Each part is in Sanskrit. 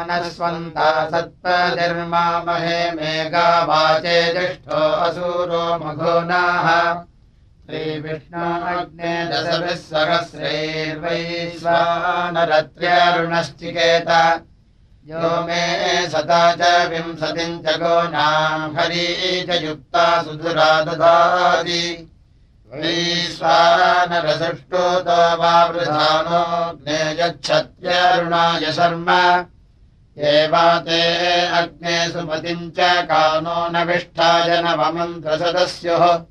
अनस्वन्ता सत्पतिर्मामहे मेघा वाचे जिष्ठो असूरो मघोनाः। श्रीविष्णो अग्ने दशभिः सहस्रैर्वै स्वानरत्र्यरुणश्चिकेत यो मे सदा च विंशतिम् च गोनाम् हरी च युक्ता सुधुरा ददाति वा वृधानोऽग्ने यच्छत्यरुणाय शर्म एवा ते अग्ने सुमतिम् च कानो न विष्ठाय नवमन्त्रसदस्युः।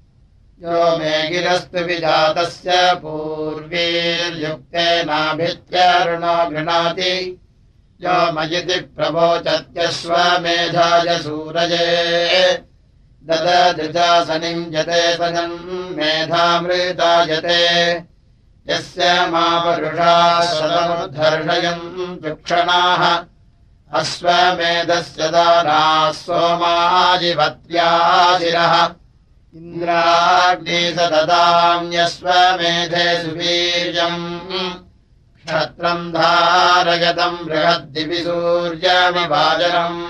यो मे गिरस्तु विजातस्य पूर्वीर्युक्तेनाभित्यरुणो गृह्णाति। यो मयिति प्रवोचत्यश्वमेधाय सूरजे ददधृजासनिम् यते सजन् मेधामृतायते। यस्य मा परुषा सदमुद्धर्षयम् चुक्षणाः अश्वमेधस्य दानाः सोमाजिवत्याशिरः इन्द्राग्नि स ददाम्यश्वमेधे सुवीर्यम्। क्षत्रम् धारयतम् बृहद्दिवि सूर्यमिवाजनम्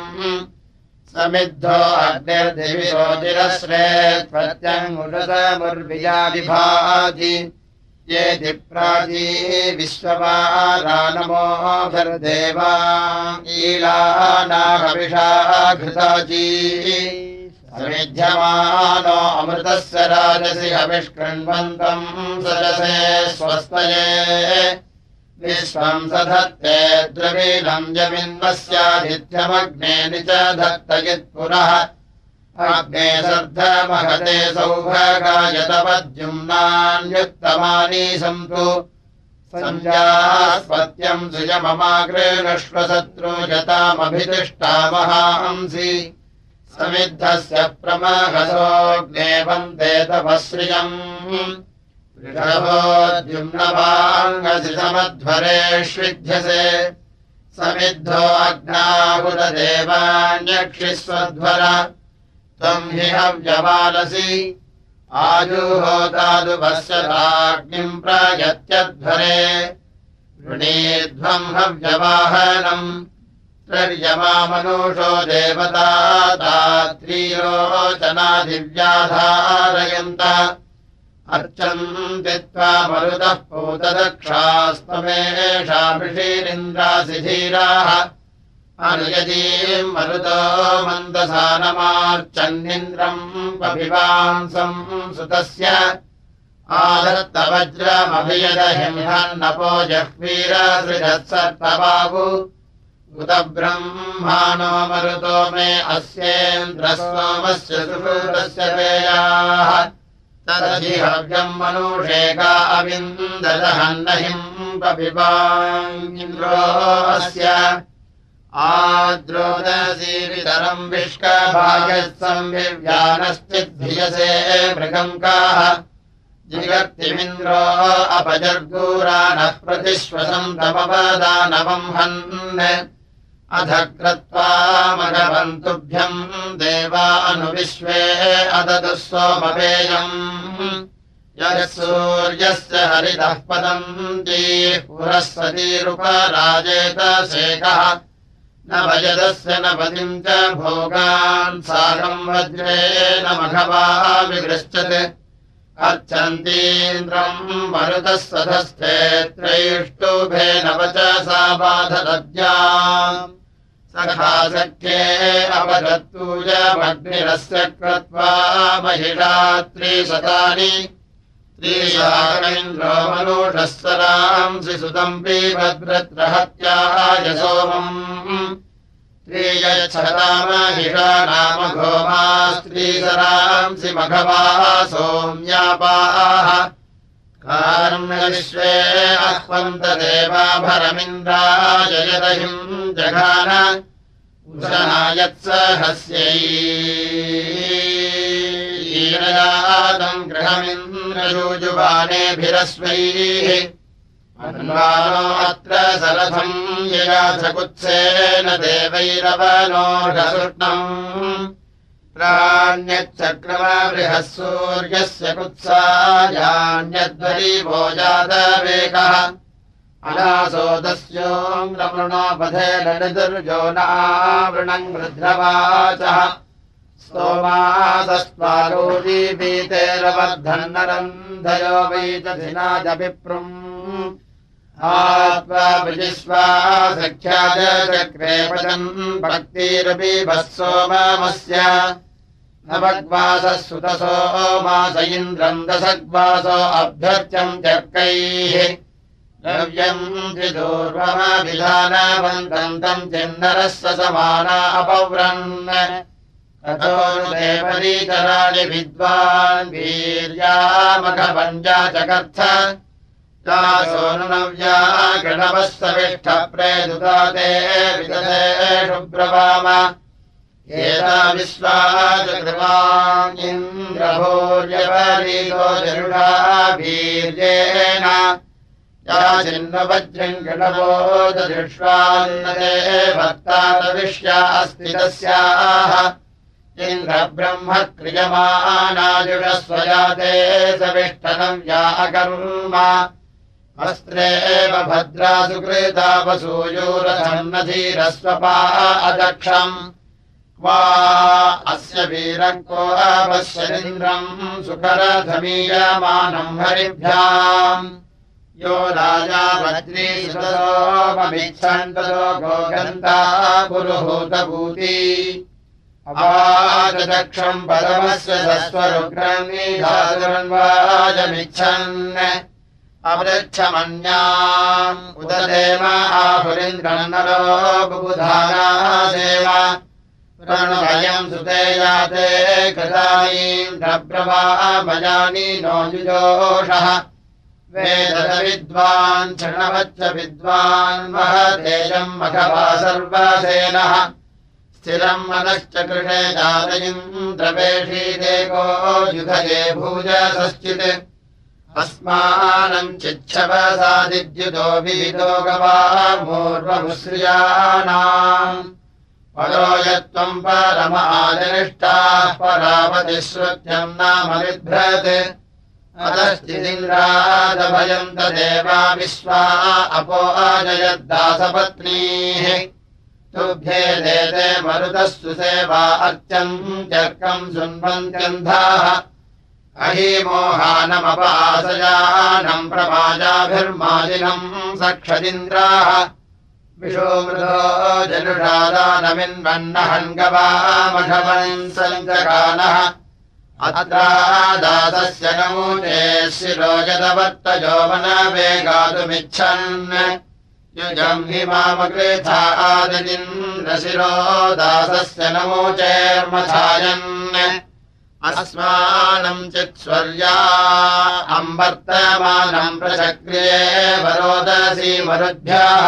समिद्धो अग्निर्दिविशोचिरश्रे प्रत्यङ्गुलसमुर्विजाविभाति ये दिप्राजी विश्ववारानमोभिर्देवा ईलानाहविषा घृताजी। समिध्यमानो अमृतस्य राजसि हविष्कृण्वन्तम् सजसे स्वस्तये विश्वम् सधत्ते द्रवीणम् जमिन्वस्यादित्यमग्ने नि च धत्तयित्पुरः अग्ने सर्धमहते सौभगायतपद्युम्नान्युत्तमानी सन्तु। सञ्जास्पत्यम् यतामभितिष्ठामहांसि समिद्धस्य प्रमहसोऽग्ने वन्दे तपश्रियम् ृढवोद्युम्नवाङ्गसिमध्वरेष्विध्यसे समिद्धो अग्नाहुतदेवान्यक्षिस्वध्वर। त्वम् हि हव्यवालसि आजुहोतादुपश्यताग्निम् प्रयत्यध्वरे। ऋणीध्वम् हव्यवाहनम् त्रर्यमामनुषो देवता त्रीरोचनादिव्याधारयन्त अर्चन्ति त्वा मरुतः पूतदक्षास्त्वमेषाभिषीरिन्द्रासि धीराः अनुयतीम् मरुतो मन्दसानमार्चन्निन्द्रम् पभिवांसम् सुतस्य। आदत्तवज्रमभियदहिंहन्नपो जह्वीरसृजत्सर्पबाबु उत ब्रह्माणो मरुतो मे अस्येन्द्रस्वामस्य सुषूतस्य पेयाः तदधिहव्यम् मनुषेका अविन्ददहन्नहिम् पपिबाङ्गिन्द्रोऽस्य आद्रोदसीवितरम् विष्कभागः संविव्यानश्चिद्धियसे मृगङ्काः जिगर्तिमिन्द्रो अपजर्गूरानः प्रतिश्वसम् तमपदानवम् हन् अध क्रत्वा मघवन्तुभ्यम् देवा अनुविश्वे अदतु सोमपेयम् यः सूर्यस्य हरितः पदन्ती पुरःसतीरुपराजेत शेखः। न भजदस्य न पतिम् च भोगान् साकम् वज्रेण मघवा विगृश्चत् अर्चन्तीन्द्रम् मरुतः सधस्थे त्रैष्टुभेन वचसा बाधदद्या सखा सख्ये अवदत्तूयमग्निरस्य कृत्वा महिषात्रिशतानि त्रीशाकरेन्द्रो मनुषः सरांसि सुतम्बी भद्रत्रहत्याय सोमम् त्रियच्छतामहिषा नाम घोमा स्त्रीसरांसि मघवा सोम्यापाः कार्म्यविश्वे अह्वन्तदेवाभरमिन्द्राजयदहिम् जघान उशनायत्सहस्यैरयादम् गृहमिन्द्रयूजुबानेभिरस्वैः अन्वानो अत्र सरथम् यया च कुत्सेन देवैरवनोर्घसुष्णम् प्राण्यच्चक्रमबृहः सूर्यस्य कुत्सायान्यद्वरीवो जातवेगः अनासोदस्योङ्गमृणोपधे ललितुर्जो नावृणम् वृद्ध्रवाचः स्तोमासस्त्वारोदीपीतेरवर्धन्नरन्धयो वैतधिना च विप्रम् आत्मा सख्या चक्रे पदम् भक्तिरपि भत्सोमस्य नवग्वासः सुतसो मास इन्द्रम् दशग्वासो अभ्यर्च्यम् चर्कैः द्रव्यम् त्रिदूर्वमभिधानवन्तम् तम् चिन्नरस्य समाना अपव्रन्। ततोनुदेवरीचराणि विद्वान् वीर्यामघवञ्जा चकर्थ सोनुनव्या गणवः सविष्ठप्रेदुता ते विदते शुभ्रवाम एता विश्वाचकृवाङ्गिन्द्रभोर्यपरीतो जरुषा वीर्येण या चिन्नवज्रम् गणवोदृष्वान्नदे भक्तादविश्या अस्ति तस्याः। इन्द्रब्रह्म क्रियमानाजुषस्वजाते सविष्ठनम् या अकर्म अस्त्रे एव भद्रा सुकृता वसूयोरधन्नधीरस्वपा अदक्षम् क्वा अस्य वीरम् को अपश्यदिन्द्रम् सुकरधमीयमानम् हरिभ्याम्। यो राजा वज्रीसोमभिच्छन्ततो गोगन्ता पुरुहूतभूति। अवाचदक्षम् परमस्य सस्वरुग्रम् निधातुरन्वाजमिच्छन्। अपृच्छमन्याम् उददेव आहुरिन्द्रनरो बुबुधानादेव प्रणवयम् सुते याते कृतानीन्द्रप्रभामयानि नो युजोषः वेदविद्वान् क्षणवच्च विद्वान् महतेजम् मघवा सर्वसेनः। स्थिरम् मनश्च कृषे जातयिन्द्रवेषीदेको युधये भूजसश्चित्। अस्मानम् चिच्छवसादिद्युतो विहितो गवामूर्वमुश्रियाणाम् परो परमाजनिष्ठाः परावतिश्रुत्यम् नाम बिभ्रत्। अतश्चिदिन्द्रादभयम् तदेवा विश्वा अपो अजयद्दासपत्नीः तुभ्ये देते मरुतः सुसेवा अर्चम् चर्कम् शृण्वन्त्यन्धाः अहीमोहानमपासयानम् प्रमाजाभिर्माजिनम् सक्षदिन्द्राः विशोमृतो जनुषादानमिन्वन्नहङ्गवामघवन् सञ्चकानः। अत्रादासस्य नमूने शिरोजदवर्तजोवनवेगातुमिच्छन् युजम् हि मामकृथा आदिन्द्रशिरो दासस्य नमोचेर्मथायन् अस्मानम् चित्स्वर्या अम्बर्तमानम् प्रचक्रिये वरोदसी मरुद्भ्याः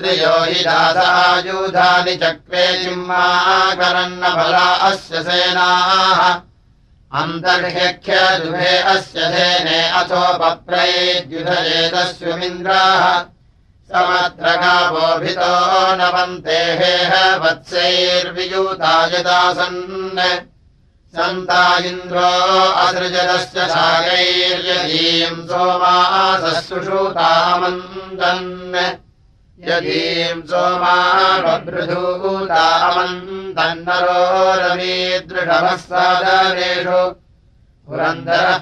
स्त्रियो हि दासायुधानि चक्रे चिम्माकरन्न बला अस्य सेनाः। अन्तर्ह्यख्यदुभे अस्य धेने अथोपप्रैद्युधयेदस्वमिन्द्राः समत्रगावोभितो नवन्तेहेह वत्सैर्वियूतायदासन् सन्ता इन्द्रो असृजदस्य सागैर्यदीम् सोमासुषूतामन्दन् यदीम् सोमा बभृधूतामन्दन्नरो रवीदृढमः सादनेषु पुरन्दरः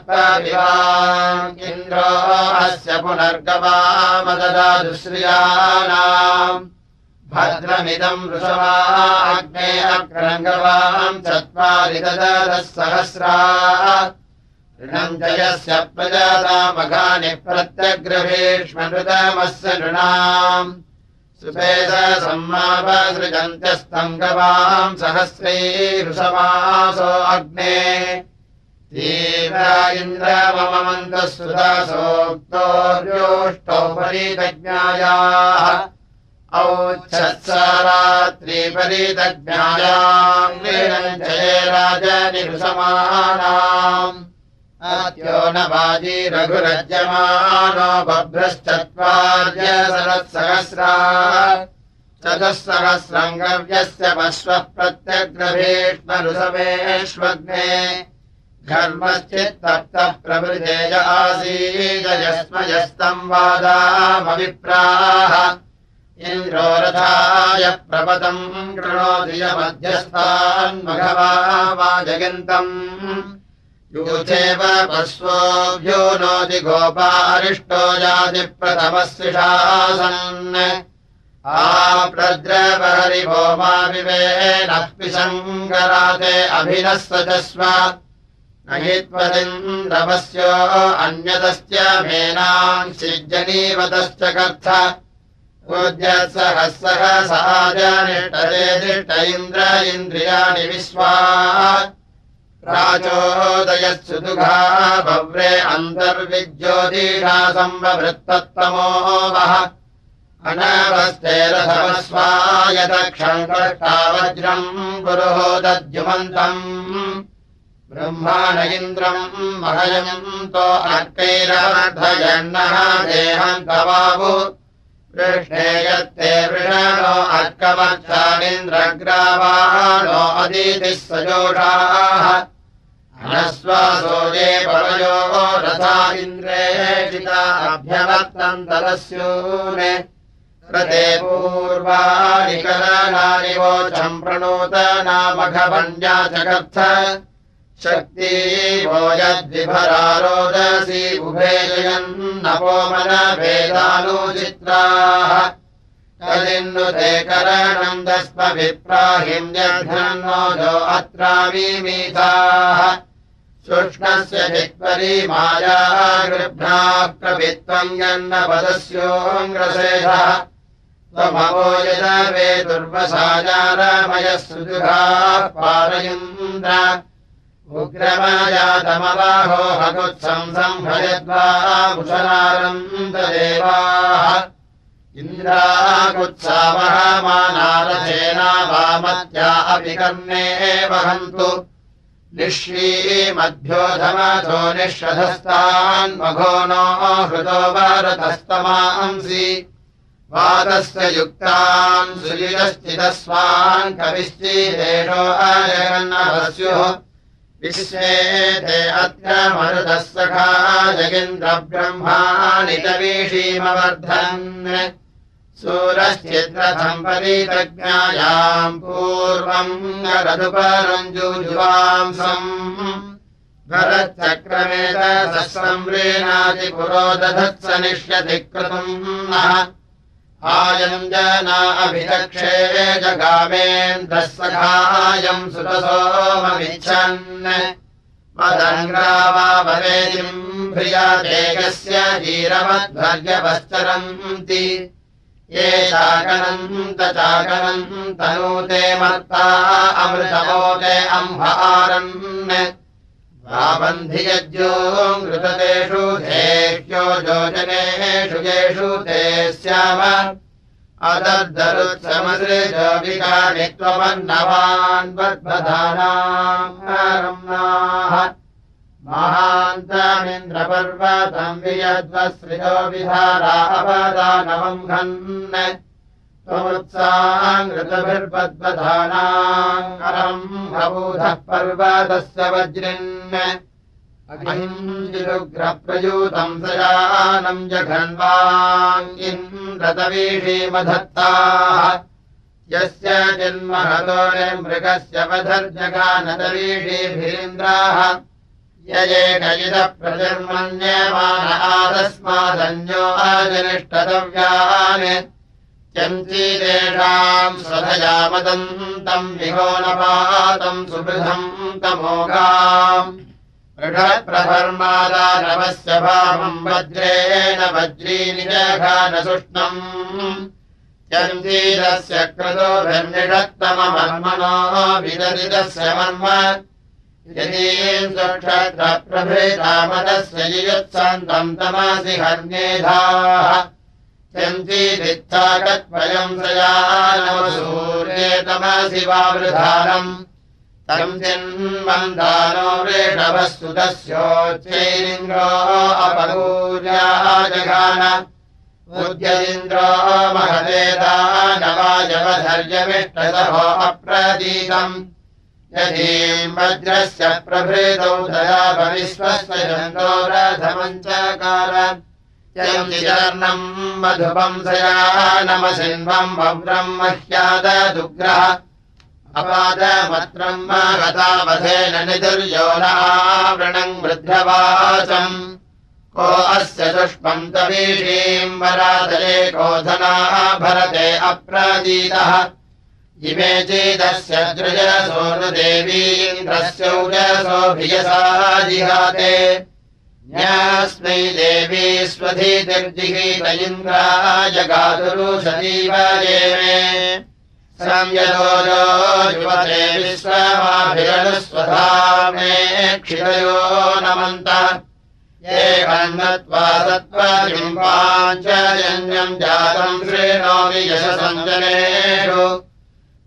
इन्द्रो अस्य पुनर्गवामददादुश्रियाणाम् भद्रमिदम् वृषवा अग्ने अक्रङ्गवाम् चत्वारि ददः सहस्रा ऋणम् जयस्य प्रजातामघानि प्रत्यग्रभीष्मृतमस्य नृणाम् सुपेद सम्मापसृजन्त्यस्तङ्गवाम् सहस्रैरुषमासो अग्ने। तीव्र इन्द्र मम सुदासोक्तोर्योष्टौ परितज्ञायाः औच्छत्सरात्रिपरितज्ञायाम् जये राजनिरुसमानाम् आत्यो न वाजी रघुरज्यमानो सरत्सहस्रा चतुःसहस्रङ्गव्यस्य पश्वः प्रत्यग्रभीष्मरुसवेष्वग्ने घर्मश्चित्तप्तः प्रभृतेज आसीदयस्मयस्तम् वादामभिप्राः इन्द्रो रथाय प्रपदम् कृणोधियमध्यस्थान्मघवा वा जगन्तम् यूथेव पश्वोऽभ्यो नोति गोपारिष्टो जातिप्रथमस्विषासन् आप्रद्रवहरिभोमाविवेनः पिशङ्कराते अभिनः सजस्व न हि त्वदिन्द्रवस्यो अन्यतश्च मेनाम् सिज्जनीवतश्च कर्थ। पूज्यत्सहः सहसाजनिष्टरे दिष्ट इन्द्र इन्द्रियाणि विश्वा प्राचोदयत्सुदुघा भव्रे अन्तर्विज्योतिषा सम्भवृत्तत्तमो वः अनवस्तेरसमस्वायतक्षङ्कष्टा वज्रम् पुरोदद्युमन्तम् ब्रह्माण इन्द्रम् महयन्तो अर्कैरवर्धयन्नः देहम् तवावु। कृष्णे यत्ते वृषणो अर्कमक्षानिन्द्रग्रावाणो अदितिः सजोषाः ये परयो रथा इन्द्रे अभ्यवर्तन्तरस्यूने प्रते पूर्वाणि कलनानि वोचम् प्रणूतनामघवन्या जगर्थ शक्ती वो यद्विभरारोदसी उभे जयन्नपोमनभेदानुचित्राः तदिन्नुते करणम् दस्मभिप्राहिम्यघ्नो जो अत्रावीमीताः शुष्णस्य चित्परी माया दुर्वसाजारमयः सुदुघाः पारयन्द्र। उग्रमजातमवाहो हगुत्सम् संभयद्वा कुशलारन्ददेवाः इन्द्राकुत्सावहमानारथेना वामत्या अपि कर्णे वहन्तु निःश्रीमध्योधमथो निःशधस्तान्मघो नो हृतो वरतस्तमांसि वातस्य युक्तान् सुयुजश्चिदस्वान् कविश्चिदेशो अजगन्नभस्युः विश्वे ते अत्र मरुतः सखा जगेन्द्रब्रह्माणि च वीषीमवर्धन् सूरश्चिद्रथम् परितज्ञायाम् पूर्वम् रघुपरञ्जुजुवांसम् भरच्चक्रमेत संव्रीणाति पुरोदधत्स निष्यति क्रतुम् नः। आयञ्जना अभिदक्षे जगामेन्द्रः सखायम् सुतसोममिच्छन् मदङ्ग्रावाववेदिम् प्रियादेकस्य धीरवद्भर्यपश्चरन्ति ये चाकनन्त चाकनम् तनूते मर्ता अमृतमोते अम्भारन् बन्धि यज्ञो मृततेषु धेह्यो योजनेषु येषु ते स्याम। अदर्दरुत्समसृजविकानि त्वमन्नवान् बद्बधानाः महान्तमिन्द्रपर्वतम् वियद्वसृजो विधारावदानवम् घन्। त्वमुत्साङ्गृतभिर्बद्बधानाम् भवूधः पर्वतस्य वज्रिन्। अहिञ्जिरुग्रप्रयूतम् सयानम् जघन्वाङ्गिन्द्रतवीषीमधत्ताः यस्य जन्महतो मृगस्य वधर्जगानतवीषीभीन्द्राः यजेकयितः प्रजन्मन्यमान आदस्मादन्यो अजनिष्टतव्यान् चञ्चीदेषाम् स्वधयामदन्तम् विहोनपातम् सुबृधम् तमोघाम् ऋषप्रभर्मादानवस्य भावम् वज्रेण वज्रीनि जघानसुष्णम् चञ्चीरस्य क्रतोभिर्निषत्तममर्मणो विदरितस्य मर्म यदि स्वक्षत्रप्रभृतामदस्य युयुत्सन्तम् तमसि हर्ण्येधाः चञ्चीदित्थाकत्वयम् सयानमसूर्ये तमसि वावृधानम्। तम् चिन्मन्दानो वृषभः सुतस्योच्चैरिन्द्रो अपगूर्या जघान उद्यदिन्द्रो महदेदानवायवधर्यमिष्टसभो अप्रतीतम् यदीम् वज्रस्य प्रभृतौ दयाभविश्वस्य जन्तो रथमञ्चकार यम् मधुपंसया नमसिन्वम् वव्रम् मह्यादुग्रह अपादमत्रम् गतावधेन निदुर्योनावृणम् वृद्धवाचम् को अस्य दुष्पम् तवीषीम् वरादले कोधना भरते अप्रदीतः इमे चेदस्य द्रजसोनुदेवीन्द्रस्यौजसोभियसा जिहाते। न्यास्मै देवी स्वधीतिर्जिगीत ये संयतो युवते विश्वमाभिरणुस्वधा मे क्षितयो नमन्त। एकन्नत्वा सत्त्वलिम्बाञ्चन्यम् जातम् श्रेणोमि यशसञ्जनेषु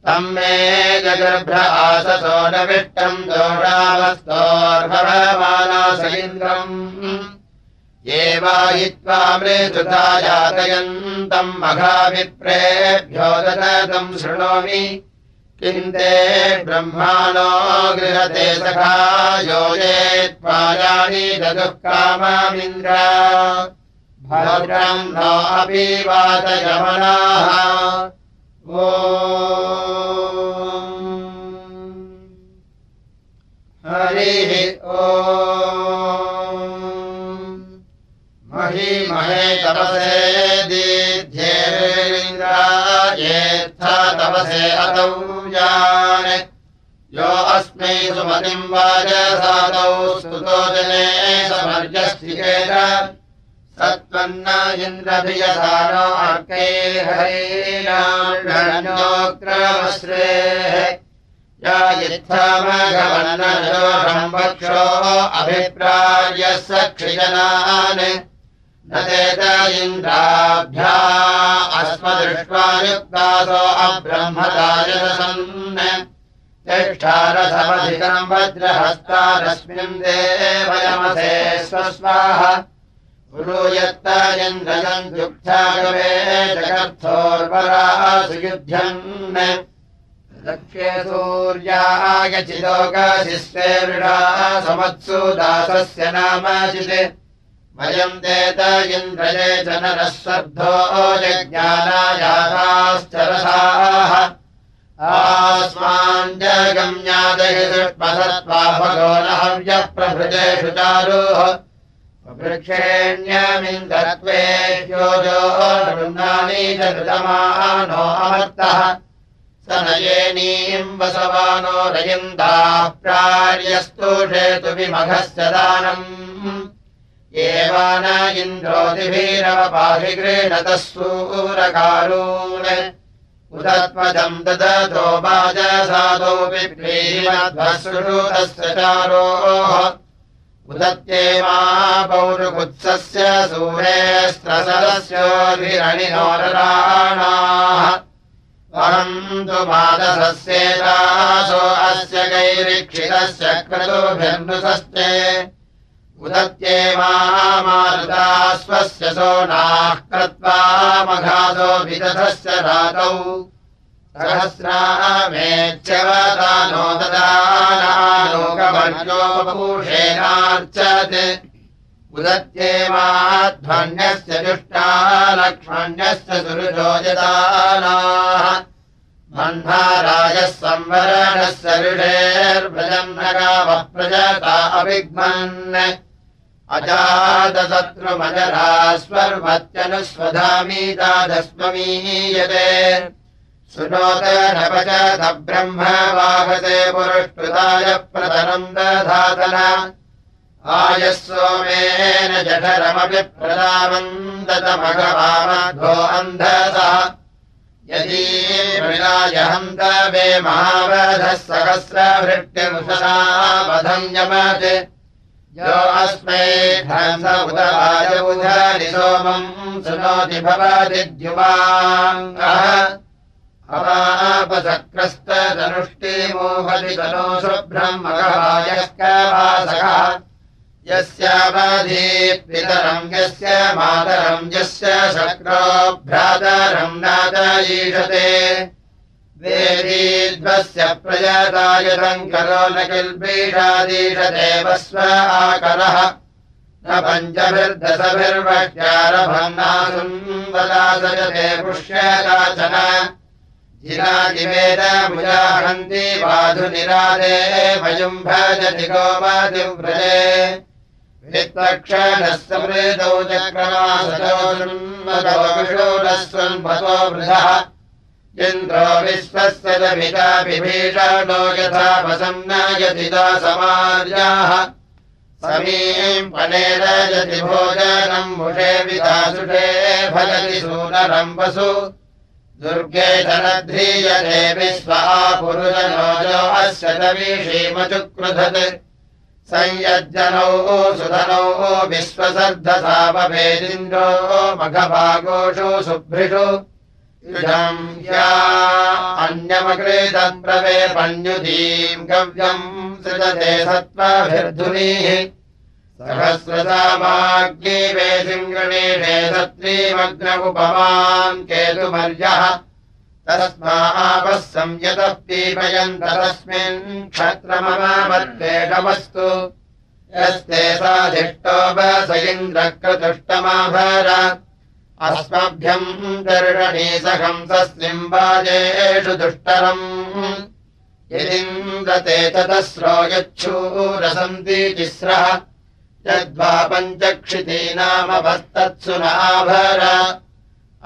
तम् मे जगर्भ्र आससो न विष्टम् दोषावस्तोर्भवमानासैन्द्रम् एवायित्वा मृदुता यातयन्तम् मघाभिप्रेभ्यो दतम् शृणोमि। किम् ते ब्रह्माणो गृहते सखा योजेत्पायानि ददुः कामामिन्द्र भद्रम् नो अपि वातयमनाः हरिः ओ महे तपसे दीध्येन्द्रायेत्था तपसे अतौ जान्। यो अस्मै सुमतिम् वाजसादौ स्तुतो जने सत्त्वन्न इन्द्रभियसानो अर्कैर्हरेणाग्रमश्रेः या इत्थमघवन्नजोषम् वक्षो अभिप्रायः सक्षिजनान्। न तेत इन्द्राभ्या अस्मदृष्ट्वा युक्तासो अब्रह्मदायसन् तिष्ठारथमधिकम् वज्रहस्तारस्मिन् देवयमसे स्वस्वाः गुरु यत्त इन्द्रयम् युक्तागवे जगर्थोर्वरासु युध्यन् लक्ष्ये मृडा समत्सु दासस्य नामचित् वयम् देत इन्द्रये च नरः सर्धो यज्ञानायाताश्चरसाः आस्माञ्जगम्यादहि दुष्पसत्त्वा भगो न हव्यप्रभृतेषु चारुः वृक्षेण्यमिन्द्रत्वे योजो नृन्नानि च कृतमानो अमर्तः। स नयेनीम् वसवानो रयन्ताः प्रार्यस्तुषेतु विमघस्य दानम्। एवान इन्द्रोतिभिरवपाहि गृह्णतः सूरकारून् उदत्मजम् ददतो वाजसादोऽपि प्रीमध्वश्रुतस्य चारोः उदत्ये मा पौरुकुत्सस्य सूरेऽस्त्रसरस्योभिरणिनोरराणाः अहम् तु मादसस्येतासो अस्य गैरीक्षितस्य क्रतुभिर्नृसस्ते। उदत्ये मारुता स्वस्य सोनाः कृत्वा मघासो विदधस्य रातौ सहस्रामेच्छवता नो ददानालोकवर्योपूषेणार्चत् उदत्ये माध्वन्यस्य जुष्टा लक्ष्मण्यस्य सुरुजोजदानाः बह्नाराजः संवरणस्य ऋषेर्व्रजम् न गावः प्रजता अभिग्मन्। अजातशत्रुमजरा स्वर्वत्यनुस्वधामीतादस्ममीयते सुनोतनपचत ब्रह्म वाहसे पुरुष्कृताय प्रतरम् दधातन। आयः सोमेन जठरमपि प्रदामन्दतमघवामघो अन्धसः। यदि मृगायहन्त वे महावधः सहस्रभृत्यमुषा वधम् यमत्। यो अस्मै हंस उदराय उधरि सोमम् शृणोति भवति द्युवाङ्गः अवापसक्रस्तदनुष्टिमोहति तनो शुभ्रम् मघवायः कवासः य यस्यावधी पितरम् यस्य मातरम् यस्य शक्रो भ्रातरम् नादयीषते वेदीध्वस्य प्रयतायतम् करो न किल्बीषादीषदेव स्व आकरः। न पञ्चभिर्दशभिर्वक्ष्यारभन्नासुन्ददासयते पुष्यदाचन जिनाजिवेदमुजाहन्ति वाधुनिरादे भयुम् भजति गोमादिव्रजे वित्तक्षणः समृतौ चक्रमासोन्मतो वृधः। इन्द्रो विश्वस्य च पिता विभीषणो यथा वसन्नयति पनेरजति भोजनम् मुषे विदासुषे फलति सूनरम् वसु दुर्गे धनध्रीयते विश्वा पुरुषनोजो अस्य तवीषीमचुक्रुधत् संयज्जनौ सुधनौ विश्वसर्धसावभेदिन्द्रो मघभागोषु सुभृषु। अन्यमकृतप्रवे पण्युदीम् गव्यम् सृजते सत्त्वाभिर्धुनीः सहस्रसामाग्निवेशिम् गणेशे सत्रीमग्न उपमान् केतुमर्यः। तस्मापः पीपयन्त तस्मिन् क्षत्रममावत्तेषमस्तु यस्ते साधिष्टो वस इन्द्रक्रतुष्टमाभर अस्मभ्यम् दर्शनीसहंसस्लिम्बाजेषु दुष्टरम्। यदिन्द्रते ततस्रो यच्छूरसन्ति तिस्रः यद्वा पञ्चक्षितीनामभस्तत्सु नाभर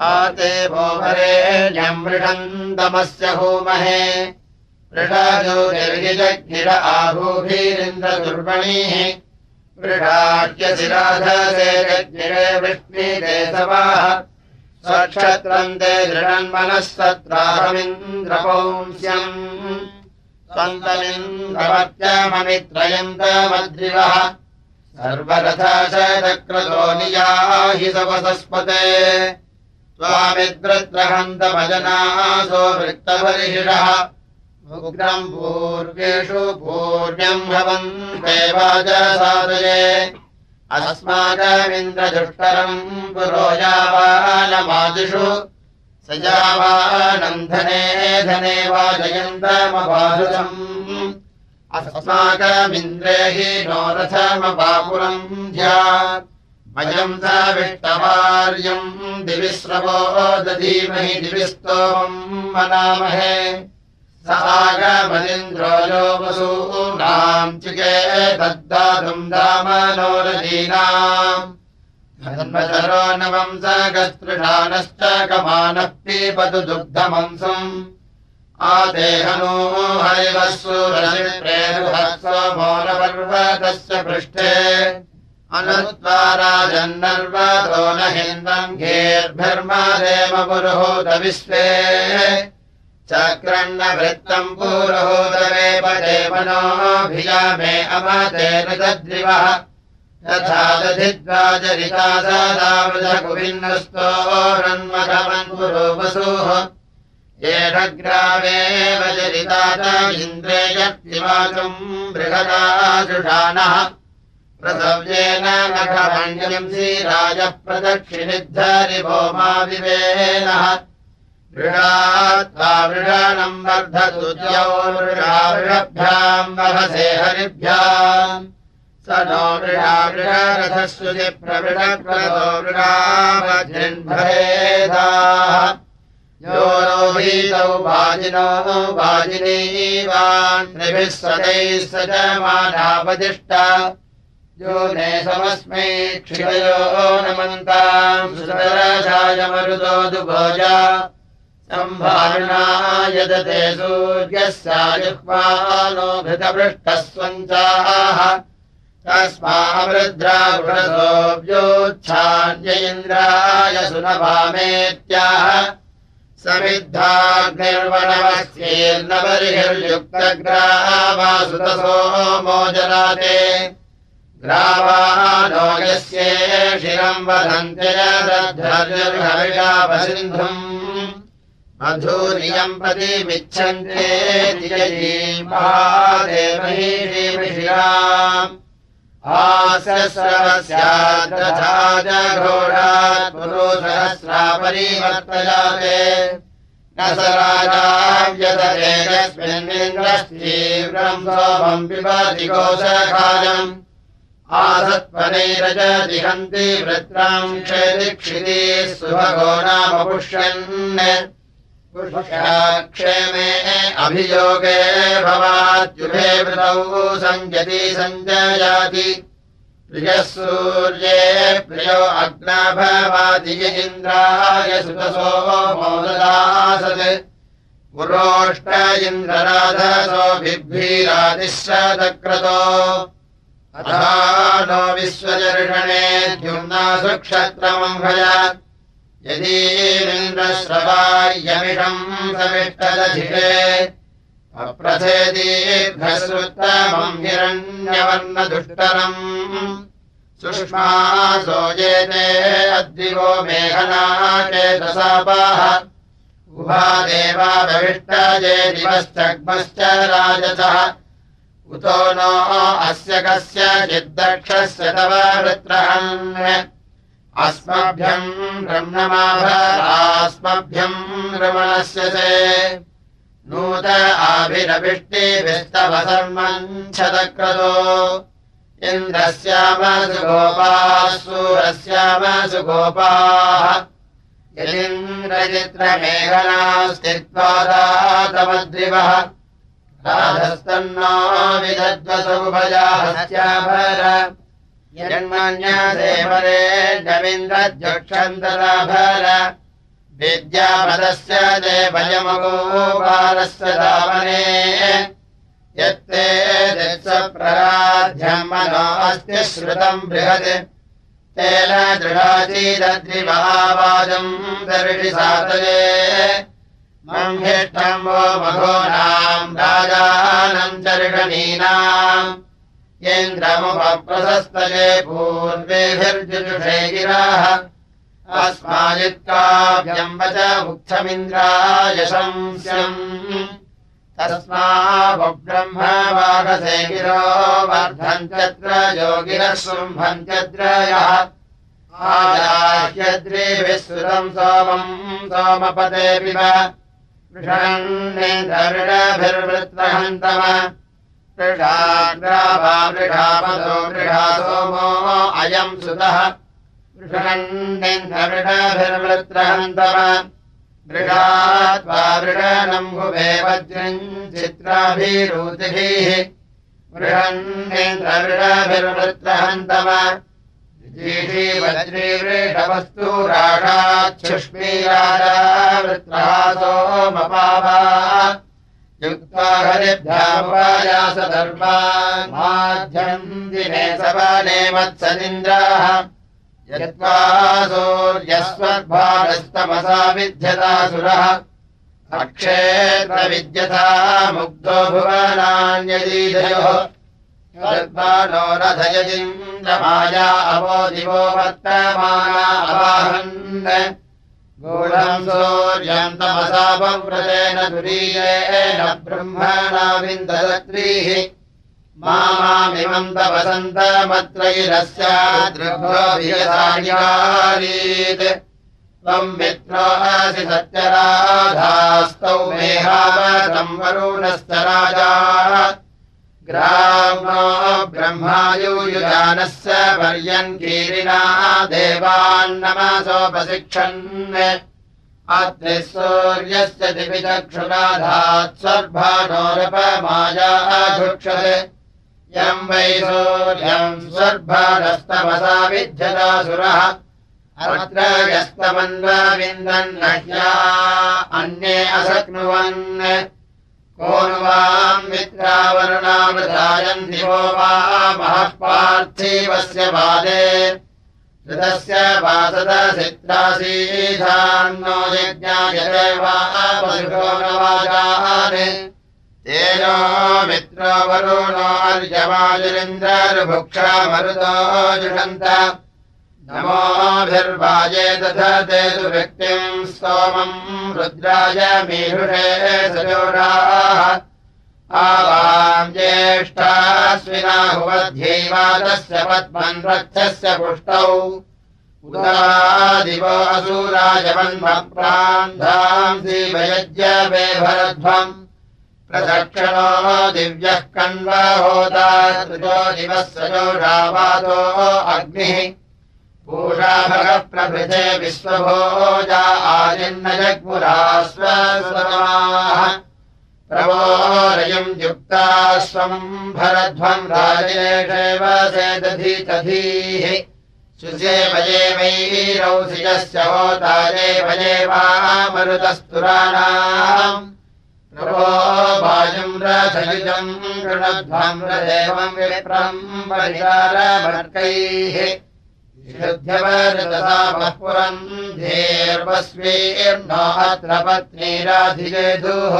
आते भोभरेण्यम् मृषन्तमस्य होमहे। मृषाजो निर्गिजग्निर आहूभिरिन्द्रदुर्वणीः मृषाट्यशिराधसे जग्निरे वृष्णीकेशवाः स्वक्षत्रम् ते दृढन्मनः सत्राहमिन्द्रपौंस्यम् स्वन्तमिन्द्रमत्यममित्रयन्तमद्रिवः सर्वरथाशक्रतो नियाहि सवसस्पते स्वामिद्रत्रहन्तभजनासो वृत्तपरिषिषः उग्रम् पूर्वेषु पूर्ण्यम् भवन्ते वाजसादये अस्माकमिन्द्रदुष्करम् पुरो यावानमादिषु स यावानन्धने धने वाजयन्तमबाधुतम् अस्माकमिन्द्रे हि नो रथमपापुरम् ध्या मयम् स विष्टवार्यम् दिविश्रवो दधीमहि दिविस्तोमम् मनामहे। स आगमनिन्द्रो यो वसूनाम् चिके तद्दातुम् दामनोरजीनाम्। धर्मचरो नवम् स कमानः पीपतु दुग्धमंसम् आदेहनो हरिवस्सुरसिप्रेरुहत्सो मोनपर्वतस्य पृष्ठे। अनुद्वाराजन्नर्वतो न हिन्दम् घेर्भिर्मादेव पुरुहूत विश्वे चक्रण्णवृत्तम् पुरुहूतवेपदे मनोभियामे अमतेन तद्रिवः यथा दधिद्वाजरिता सदावृधकुभिन्नस्तोरन्मघवन् पुरोवसुः येषग्रावेव जरिता च इन्द्रे यत्तिवाचम् बृहदाशुषाणः प्रसव्येन नखमण्यम् श्रीराजः प्रदक्षिणिद्धरि भोमा विवेनः वृषात्वा वृषाणम् वर्धतु वृषाभ्याम् वहसे हरिभ्याम्। स नो वृषा वृषरथस्सु प्रवृषक्रतो वृषावृन्भरेधाः यो वाजिनो वाजिनीवान् स च मानापदिष्टा यो ने समस्मै क्षितयो नमन्ताम् सुरसाय मरुतो दुभोजा। सम्भारणा यदते सूर्यः सायुक्मानो घृतपृष्टः स्वञ्चाः तस्मावृद्रावृतोऽव्योच्छान्य इन्द्राय सुनभामेत्याह समिद्धाग्निर्वणवस्यैर्नवरिहिर्युक्तग्रावासुतसो मोजराते ग्रावानो यस्ये शिरम् यदध्वर्यर्हविषापसिन्धुम् मधुरियम् प्रतिमिच्छन्ते परिवर्तयाते न स राजाव्यतरेकस्मिन्निन्द्रस्तीव्रम् सोमम् पिबति कोशखायम् आसत्पनैरजदिहन्ति वृत्राम् क्षेदिक्षिति सुभगो नाम पुष्यन् क्षेमे अभियोगे भवात्युभे वृतौ सञ्जति सञ्जयाति। प्रियः सूर्ये प्रियो अग्ना भवाति इन्द्राय सुतसो मोददासत् पुरोष्ट इन्द्रराधसो बिभ्रीरादिश्रदक्रतो अथा नो विश्वदर्शने द्युम्ना सुक्षत्रमम् भयात् यदीन्द्रश्रवार्यमिषम् समिष्टदधिरे अप्रथेदीर्घश्रुतमम् हिरण्यवर्णदुष्टरम्। सुष्मासो येते अद्रिवो मेघना चेतसापाः उभा देवा भविष्टजे दिवश्चग्मश्च राजसः। उतो नो अस्य कस्य चिद्दक्षस्य तव वृत्रहन् अस्मभ्यम् रम्णमाभरास्मभ्यम् रमणस्य से नूत आभिरभिष्टिभिस्तवसर्मच्छदक्रतो इन्द्रस्यामसु गोपाः सूरस्यामसु गोपाः यदिन्द्रचित्रमेघना स्थित्वा दातमद्रिवः राधस्तन्नो विदद्वसौभयाहस्याभर यन्मन्यदेवरे नवीन्द्रध्यक्षन्तराभर विद्यापदस्य देवयमगोपालस्य दावने। यत्ते मनो अस्ति श्रुतम् बृहत्। तेन दृढाचीदद्रिमहावाजम् दर्शि सातये। मह्यष्टम् वो मघोनाम् राजानम् दर्शनीनाम् इन्द्रमुपप्रशस्तये पूर्वेभिर्जुषे गिराः अस्मादित्काव्यम् वच मुक्थमिन्द्रायशंस्यम् तस्माब्रह्मवागसे गिरो वर्धन्त्यत्र योगिनः शृम्भन्त्यद्रयः सुतम् सोमम् सोमपदे पिब वृषाग्राभावृषापदो वृषा सोमो अयम् सुतः। वज्रम् चित्राभिरूतिभिः वृषण्येन्द्रभिर्वृत्रहन्तम वज्रीवृषवस्तु राषाच्छुष्मीराजा वृत्रः सोमपावा युक्त्वा हरिभ्यामुपायास धर्मान् माध्यम् दिने सवने मत्सदिन्द्राः सूर्यस्वर्भारस्तमसा विद्यतासुरः अक्षेत्रविद्यता मुग्धो भुवनान्यदीधयोः नो रथयजिन्द्रमाया अवो दिवो वर्तमाना अवाहन् दुरीयेन ब्रह्मणा विन्दत्रीः मामिमम् तवसन्तमत्रैरस्यादृभ्योऽभियसारीत् त्वम् मित्रो असि सत्यराधास्तौ मेहावतम् वरुणश्च राजा ग्रामो ब्रह्मायुयुजानस्य पर्यन् कीरिणा देवान्नमसोपशिक्षन् अद्रि सूर्यस्य दिविचक्षुराधात् स्वर्भानोरपमायाघुक्षत् यम् वै सूर्यम् स्वर्भानस्तमसा विद्यतासुरः अत्र यस्तमन्वविन्दन्नह्या अन्ये अशक्नुवन् नु वाम् मित्रावरुणामृतायम् दिवो वा महः पार्थिवस्य पादे ऋतस्य वासदसित्रासीधान्नो यज्ञायते वा पशुषो न वाजान्। तेनो मित्रो वरुणो अर्यवाजुरिन्द्ररुभुक्षा मरुतो जुषन्त नमोभिर्वाजे दधते तु व्यक्तिम् स्तोमम् रुद्राय मीषुषे सजोराः। आवाम् ज्येष्ठास्विनाहुवध्यैवादस्य पद्मन् रथस्य पुष्टौ। उदादिवो असूराजवन्मप्रान्धाम् श्रीवयज्ञवेभरध्वम् प्रदक्षिणो दिव्यः कण्वहोदा त्रिजो दिवः सजोषावादो अग्निः पूषाभगः प्रभृते विश्वभोजा आदिन्न जग्मुराश्वस्वमाः प्रवोरयम् युक्ता स्वम् भरध्वम् राजेषेव सेदधीतधीः सुसेवये वैरौसिजस्य होताये वये वा मरुतस्तुराणाम् प्रभो वायुम् रथयुजम् गृणध्वम् रदेवम् विप्रम् परिचारभर्कैः शुद्ध्यवरदसा पुरम् धीर्वस्वीर्नो अत्र पत्नीराधिजेधुः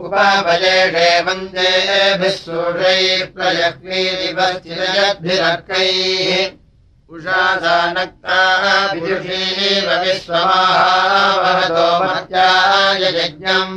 उपभजेषे वन्देभिः सूषैः प्रयक्वीदिवश्चिरयद्भिरर्कैः उषासा नक्ताभिषीव विश्वमाहावहतो मत्याय यज्ञम्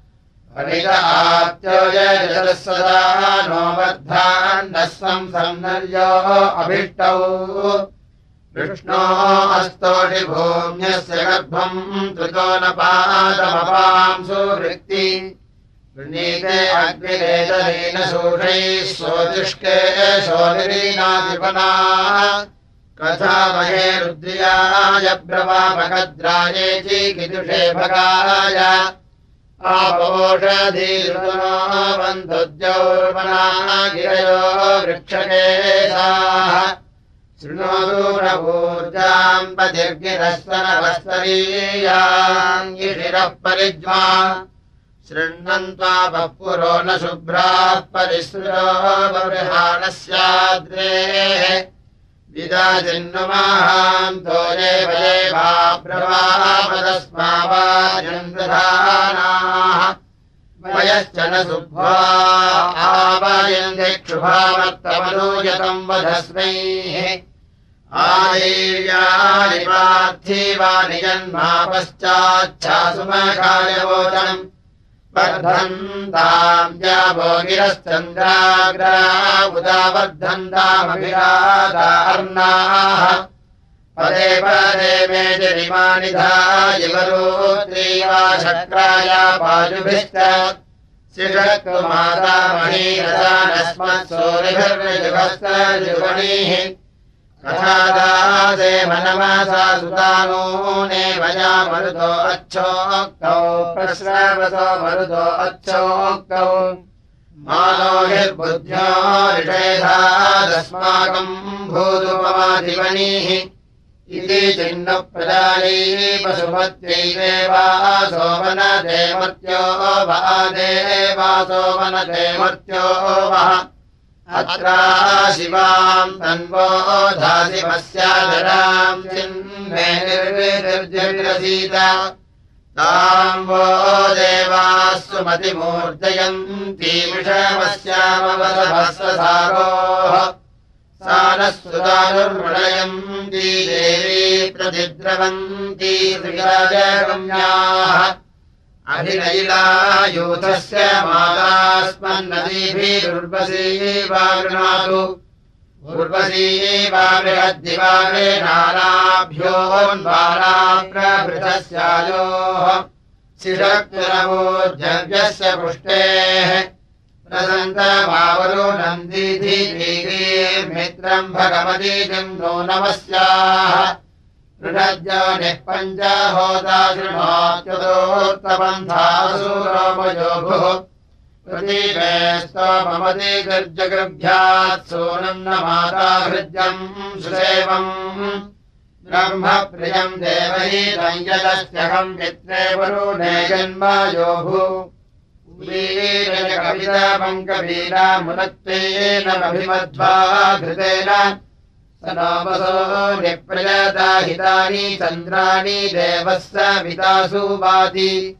सदा नो वर्धान्नः संसन्नर्यो अभिष्टौ विष्णो अस्तोषिभूम्यस्य गर्भम् त्रितो न पादमपांसु वृत्ति। वृणीते अग्निरेतरेण शोषैः सोतिष्के शोलिरीनाधिपना कथा महे रुद्रियाय ब्रवामकद्राये चिकिदुषे भगाय आपोषधीर्मनो बन्धुद्यौर्मना गिरयो वृक्षकेशाः शृणोदूरभूर्जाम् पतिर्गिरस्वनवस्तरीयाम् गिरिरः परिज्वा शृण्वन्त्वा पुरो न शुभ्राः परिसृतो बृहाणस्याद्रेः विदाजिन्नुमाहान्तो ये वये वा प्रवापदस्मा वा जन्द्रधानाः वयश्च न सुभ्वा आवयन्ति क्षुभावर्तमनूयतम् वधस्मैः। आयैर्यानिपार्थिवानि जन्मा पश्चाच्छासुमकायवोचनम् वर्धन्ताम् जावो गिरश्चन्द्राग्रा उदा वर्धन्तामभिरादार्णाः पदे पदे मे जरिमानि धायवरोत्रीवा शक्राया पाजुभिश्च शिषक्कुमादामहीरसानस्मत्सोरिभिर्जुभस्तजुगणीः कथादासे मनमसा सुतानूने वया मरुतो अच्छोक्तौ प्रश्रावसो मरुतो अच्छोक्तौ मानोहिर्बुद्ध्यो ऋषेधादस्माकम् भूतुपमाधिवनीः इति चिन्नप्रदानी पशुपत्यैरेवा सोमनते मर्त्यो वा देवासो वनते मर्त्यो वः अत्रा शिवाम् तन्वो धासिमस्याधराम् चिन्मे वो देवास्तु मतिमूर्जयन्ती विषमस्यामवदभस्वसारोः सा नः सुतानुर्मृणयन्ती देवी प्रतिद्रवन्ती श्रीराजगम्याः अभिनैलायूथस्य मातास्मन्नदीभिरुर्वसीवा गृणातु उर्वसीवा बृहद्दिवारे नानाभ्योन्वारा प्रभृतस्यायोः। शिषक्तुरवोज्जव्यस्य पुष्टेः। प्रसन्तमावरो नन्दीधिमित्रम् भगवतीतिम् नो नमस्याः ऋणज्ञानिः पञ्च होता शृणोत्युदोक्तपन्थासूरोपयोभुः प्रतीपेस्तममति गर्जगृभ्यात् सोनम् न माता हृद्यम् सुसेवम् ब्रह्मप्रियम् देवैतम् यदस्यहम् मित्रे वरुणे जन्मयोभु कवितापङ्कवीरामुनत्वेन अभिमध्वा स चन्द्राणि देवः स वितासु वाति।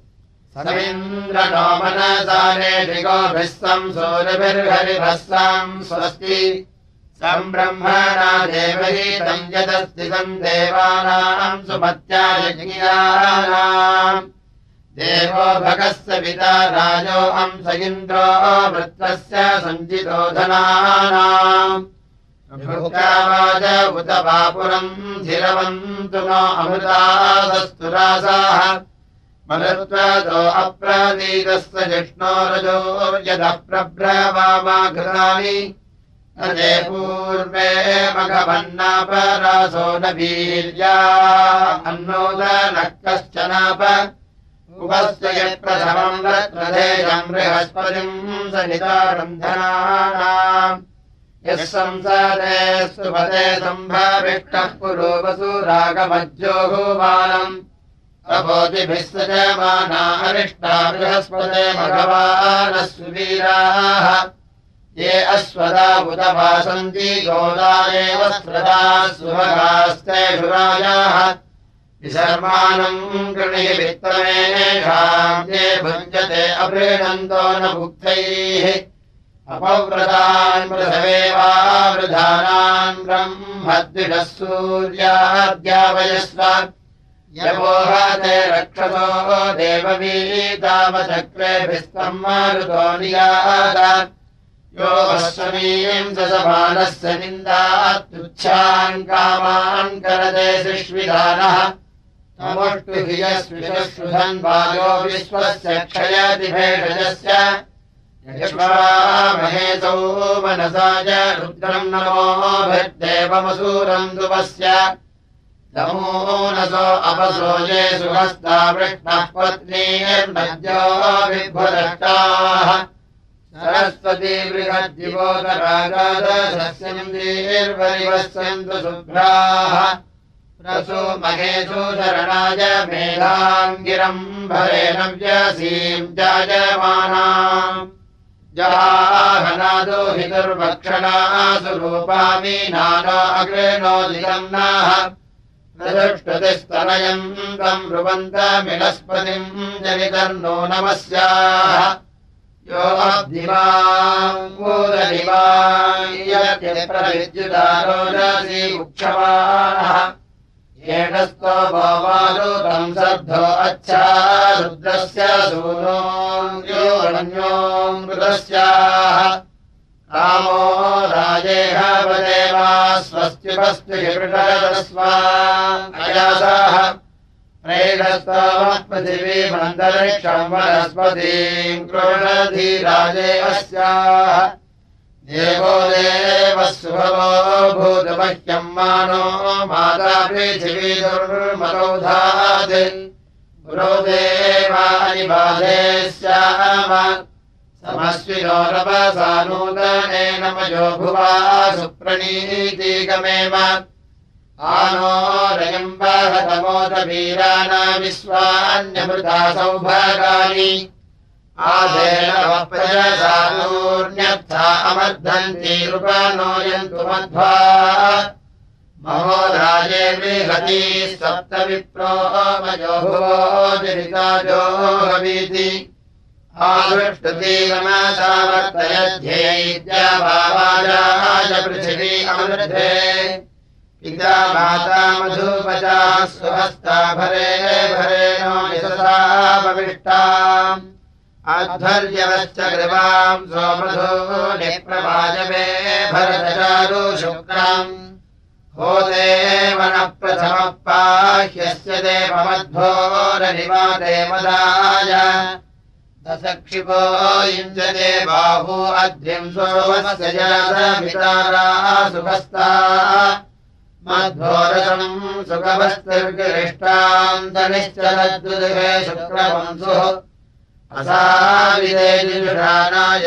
समिन्द्र नो मनसाने दिगोभिः सम् सूर्यभिर्हरिभस्साम् स्वस्ति। सम् ब्रह्मणा देवहीतम् यदस्ति सम् देवानाम् सुमत्या यज्ञानाम् देवो भगस्य पिता राजो हंस इन्द्रो वृत्तस्य सञ्चितोधनानाम् वाज उत वापुरम् धिरवन्तु नो अमृतादस्तु रासाः। मरुत्वतो अप्रतीतस्य जिष्णोरजो यदः प्रब्रवामाघृतानि अजे पूर्वे मघवन्नापरासो न वीर्या। अन्नोदनः कश्चनाप उपस्य यत्प्रथमम् रत्नधेयम् बृहस्पतिम् सनितारन्धनानाम् यः सम्भाविष्टः पुरो वसुरागमज्जोहुवानम् अबोधिभिः सजमाना अरिष्टा बृहस्पते भगवानः सुवीराः ये अश्वदा उदभासन्ति गोदा एव स्रदा सुभगास्तेषु राजाः विशर्माणम् गृणि ये भुञ्जते अवृणन्तो न भुक्तैः अपव्रतान् प्रसवेवावृधानान् ब्रह्मद्विषः सूर्याद्यावयस्व यवोहते रक्षसो देववीतावचक्रेभिस्तम् मारुतो नियात यो अश्वमीम् ससमानस्य निन्दात्युच्छान् कामान् करते सुष्विधानः नमोष्टुभियस्विषुधन् वायो विश्वस्य क्षयति भेषजस्य महेशौ मनसा च रुद्रम् नमोभिर्देवमसूरम् दुवस्य नमो नसो अपसो ये सुहस्ता वृष्णः पत्नीर्नद्यो विभुदष्टाः सरस्वती बृहद्दिवोदरागादशस्यन्दीर्वरिवस्यन्तु शुभ्राः। रसो महेशो शरणाय मेधाङ्गिरम् भरेण व्यसीम् जायमानाम् जहाहनादो हि दुर्भक्षणा सुरूपामि नानो अग्रेणो निगम्नाः प्रदुष्टतिस्तनयम् तम् ब्रुवन्तमिनस्पतिम् जनितर्नो नमस्याः। यो अब्धिमाङ्गूदनिवायत्यप्रविद्युदारोदसी मुक्षमाणः येणस्तो भवानुतम् सद्धो अच्छा रुद्रस्य सूनोऽन्योऽन्योम् मृतस्याः रामो राजेह वदेवा स्वस्त्युपस्तु हिमृषस्वा अयासाः। प्रेणस्तवः पृथिवीमन्तरिक्षम् वनस्पतीम् क्रोणधीराजे अस्याः देवो देवः सुभवो भूतमह्यम् मानो माता पृथिवी दुर्मतौधात् पुरो देवानि बाधे स्याम समस्विनो नवसा नूतनेन मयो भुवा सुप्रणीतिगमेव। आनो रयम् वहतमोदवीराना विश्वान्यमृता सौभागानि आधेनप्रजसानूर्ण्यर्था अमर्धन्ति रूपानोयन्तु मध्वा। महो राजे बृहती सप्तविप्रो मयो भुवो जनिताजो हवीति आदृष्टतीरमासावर्तयध्यैद्यावाजाय पृथिवी अमृधे पिता माता मधुपचाः स्वहस्ता भरे भरेणो यशसा भविष्टाम् आध्वर्यवश्च गृवाम् सोमधो निप्रवाजवे भरतचारु शुक्रम् हो देवनः प्रथमः पाह्यस्य देवमध्वोरनिवादे मदाय दशक्षिपो युञ्जते बाहू अद्रिम् सोमस्य जातमितारा सुभस्ता। मध्वोरसम् सुखवस्तिर्गिरिष्टान्तनिश्चलद्दुदुहे शुक्रवंसुः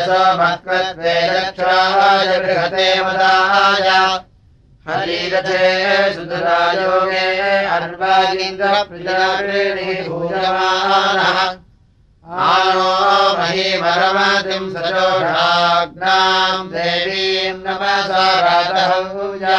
समक्रत्वे रक्षाय बृहते मदाय हरिरथे सुधरायोगे भूयमानः आनो महीमरमतिम् सजोषाग्नाम् देवीम् नमसा रातहौजा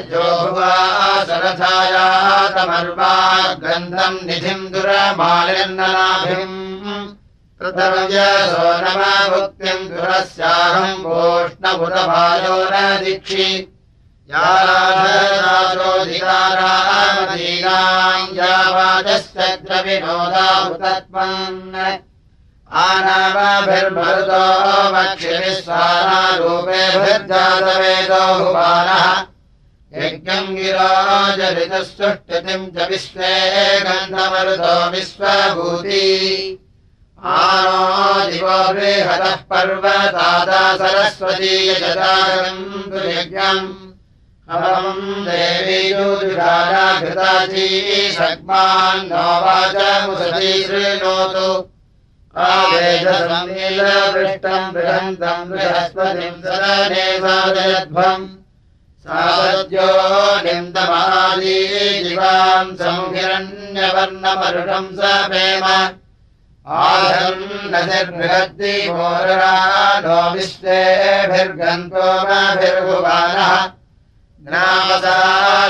अजो भुवा सरथायातमर्वा गन्धम् निधिम् दुरमालिर्ननाभिम् कृतव्यसो नमभुक्तिम् दुरस्याहम् वोष्णभुतभायो न दीक्षि याराधनाचोधिकारामदीनाम् यावाजस्य द्रविनोदाहुतत्मन् आनामाभिर्मरुतो वक्षिभिः स्वानारूपेभिर्जातवेदो हुवानः यज्ञम् सुष्ठितिम् च विश्वे गन्धमरुतो विश्वभूति। आनो दिवो बृहतः पर्वतादा सरस्वती यजदागम् यज्ञम् अवम् देवी युजुराजाघृताची सग्मान्नो वाचमुसती शृणोतु आवेदसमीलवृष्टम् बृहन्तम् बृहस्पतिम् सदने सादयध्वम् निन्दमादी जीवाम् समुहिरण्यवर्णमरुषम् सपेम आधन्नतिर्बृहद्दिवोरा नो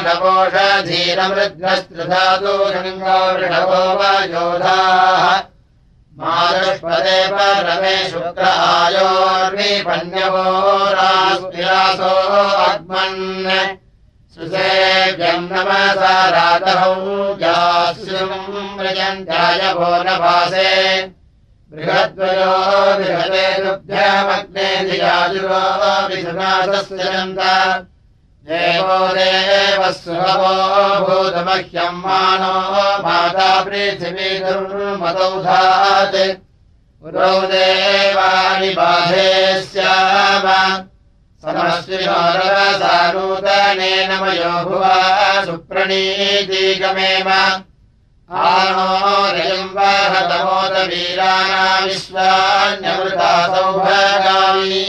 नवोषधीरमृद्गस्त्रिधातु वृषभो वा योधाः मारुष्पदे परमे शुक्र रास्विरासो अग्मन् सुसेव्यम् नमसा रातहौ जास्युम् मृजन्त्यायवो नभासे। बृहद्वयो बृहते तुभ्यमग्ने धियाजुरो विधुनासस्यन्त देवो सुभवो भूतमह्यम् मानो माता पृथिवी दुर्मतौधात् पुरो देवानि बाधे स्याम समश्विनोरसा नूतनेन मयो भुवा सुप्रणीतिगमेव। आनो रयम् वहतमोदवीराणा विश्वान्यमृता सौभगामी